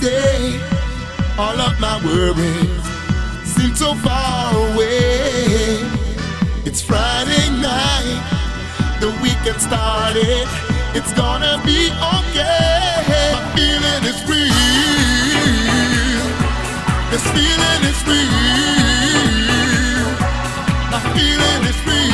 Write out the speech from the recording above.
day, all of my worries seem so far away. It's Friday night, the weekend started. It's gonna be okay. My feeling is real. This feeling is real. My feeling is real.